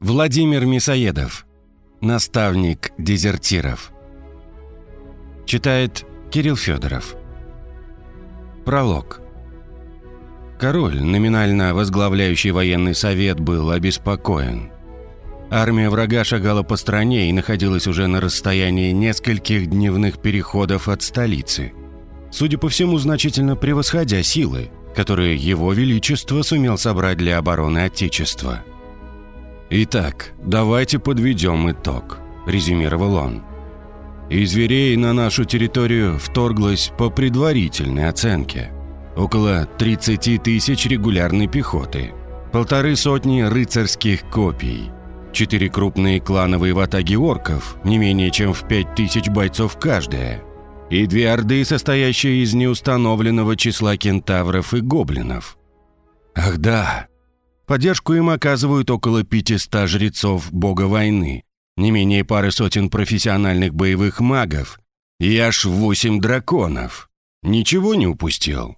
Владимир Мисоедов. Наставник дезертиров. Читает Кирилл Федоров. Пролог. Король, номинально возглавляющий военный совет, был обеспокоен. Армия врага шагала по стране и находилась уже на расстоянии нескольких дневных переходов от столицы. Судя по всему, значительно превосходя силы, которые его величество сумел собрать для обороны Отечества. «Итак, давайте подведем итог», – резюмировал он. «Из зверей на нашу территорию вторглось по предварительной оценке около 30 тысяч регулярной пехоты, полторы сотни рыцарских копий, четыре крупные клановые ватаги орков, не менее чем в 5 тысяч бойцов каждая, и две орды, состоящие из неустановленного числа кентавров и гоблинов. Ах да, поддержку им оказывают около 500 жрецов бога войны, не менее пары сотен профессиональных боевых магов и аж восемь драконов. Ничего не упустил.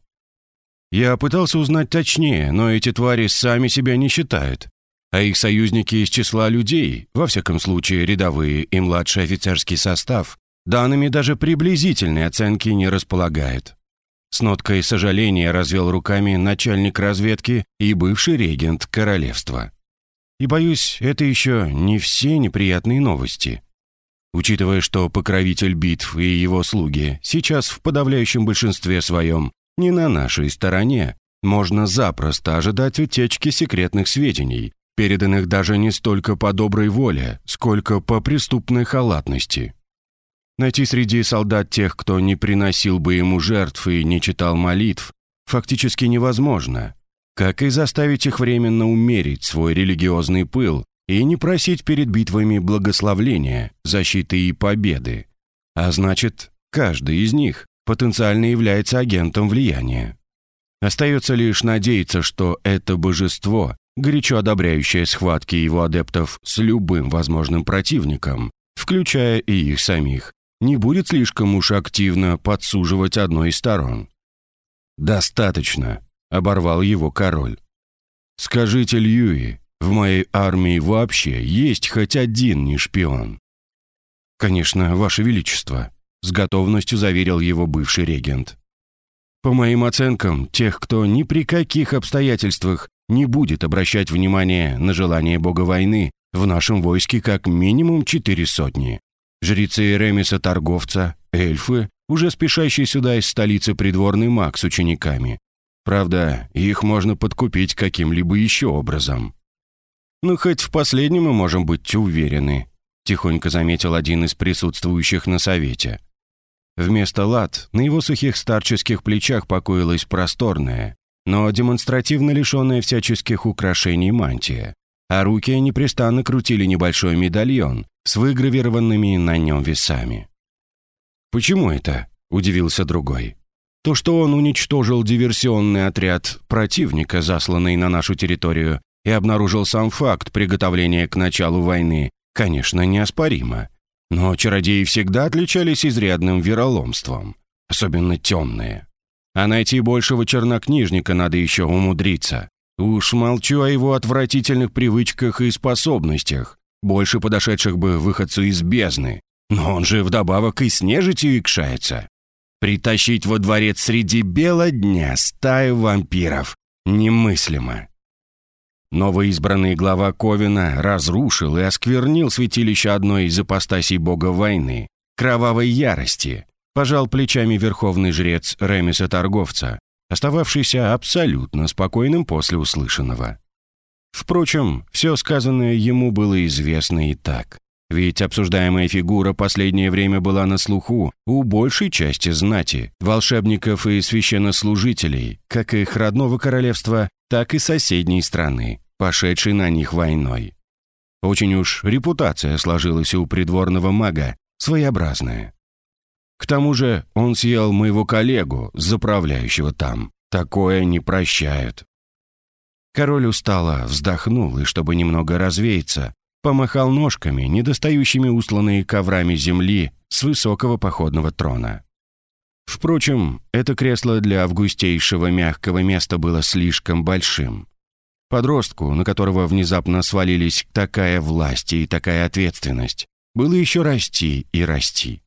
Я пытался узнать точнее, но эти твари сами себя не считают. А их союзники из числа людей, во всяком случае рядовые и младший офицерский состав, данными даже приблизительной оценки не располагает. С ноткой сожаления развел руками начальник разведки и бывший регент королевства. И боюсь, это еще не все неприятные новости. Учитывая, что покровитель битв и его слуги сейчас в подавляющем большинстве своем не на нашей стороне, можно запросто ожидать утечки секретных сведений, переданных даже не столько по доброй воле, сколько по преступной халатности. Найти среди солдат тех, кто не приносил бы ему жертв и не читал молитв, фактически невозможно, как и заставить их временно умерить свой религиозный пыл и не просить перед битвами благословления, защиты и победы. А значит, каждый из них потенциально является агентом влияния. Остается лишь надеяться, что это божество, горячо одобряющее схватки его адептов с любым возможным противником, включая и их самих, не будет слишком уж активно подсуживать одной из сторон. «Достаточно», — оборвал его король. «Скажите Льюи, в моей армии вообще есть хоть один не шпион?» «Конечно, Ваше Величество», — с готовностью заверил его бывший регент. «По моим оценкам, тех, кто ни при каких обстоятельствах не будет обращать внимание на желание бога войны, в нашем войске как минимум четыре сотни жрецы Ремиса-торговца, эльфы, уже спешащие сюда из столицы придворный маг с учениками. Правда, их можно подкупить каким-либо еще образом. «Ну, хоть в последнем мы можем быть уверены», — тихонько заметил один из присутствующих на совете. Вместо лад на его сухих старческих плечах покоилась просторная, но демонстративно лишенная всяческих украшений мантия, а руки непрестанно крутили небольшой медальон, с выгравированными на нем весами. «Почему это?» – удивился другой. «То, что он уничтожил диверсионный отряд противника, засланный на нашу территорию, и обнаружил сам факт приготовления к началу войны, конечно, неоспоримо. Но чародеи всегда отличались изрядным вероломством, особенно темные. А найти большего чернокнижника надо еще умудриться. Уж молчу о его отвратительных привычках и способностях, больше подошедших бы выходцу из бездны. Но он же вдобавок и с нежитью икшается. Притащить во дворец среди бела дня стаю вампиров немыслимо. Новоизбранный глава Ковина разрушил и осквернил святилище одной из апостасий бога войны, кровавой ярости, пожал плечами верховный жрец Ремиса-торговца, остававшийся абсолютно спокойным после услышанного. Впрочем, все сказанное ему было известно и так. Ведь обсуждаемая фигура последнее время была на слуху у большей части знати, волшебников и священнослужителей, как их родного королевства, так и соседней страны, пошедшей на них войной. Очень уж репутация сложилась у придворного мага, своеобразная. К тому же он съел моего коллегу, заправляющего там. Такое не прощают. Король устало вздохнул и, чтобы немного развеяться, помахал ножками, недостающими усланные коврами земли с высокого походного трона. Впрочем, это кресло для августейшего мягкого места было слишком большим. Подростку, на которого внезапно свалились такая власть и такая ответственность, было еще расти и расти.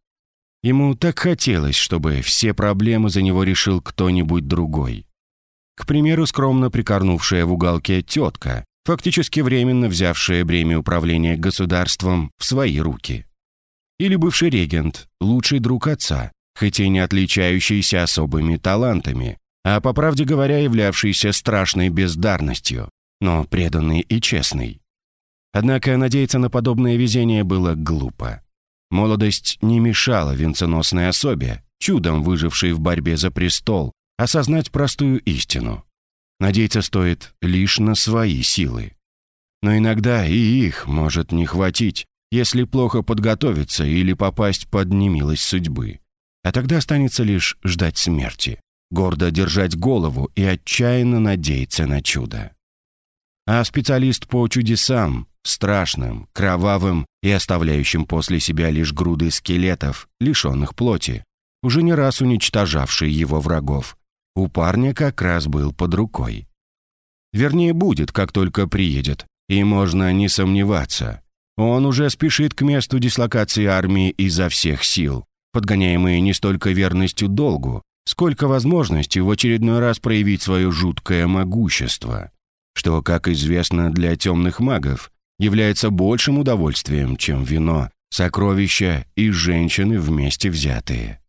Ему так хотелось, чтобы все проблемы за него решил кто-нибудь другой. К примеру, скромно прикорнувшая в уголке тетка, фактически временно взявшая бремя управления государством в свои руки. Или бывший регент, лучший друг отца, хоть и не отличающийся особыми талантами, а, по правде говоря, являвшийся страшной бездарностью, но преданный и честный. Однако надеяться на подобное везение было глупо. Молодость не мешала венценосной особе, чудом выжившей в борьбе за престол, осознать простую истину. Надеяться стоит лишь на свои силы. Но иногда и их может не хватить, если плохо подготовиться или попасть под немилость судьбы. А тогда останется лишь ждать смерти гордо держать голову и отчаянно надеяться на чудо. А специалист по чудесам, страшным, кровавым и оставляющим после себя лишь груды скелетов, лишенных плоти, уже не раз уничтожавший его врагов, у парня как раз был под рукой. Вернее, будет, как только приедет, и можно не сомневаться. Он уже спешит к месту дислокации армии изо всех сил, подгоняемые не столько верностью долгу, сколько возможностей в очередной раз проявить свое жуткое могущество, что, как известно для темных магов, является большим удовольствием, чем вино, сокровища и женщины вместе взятые.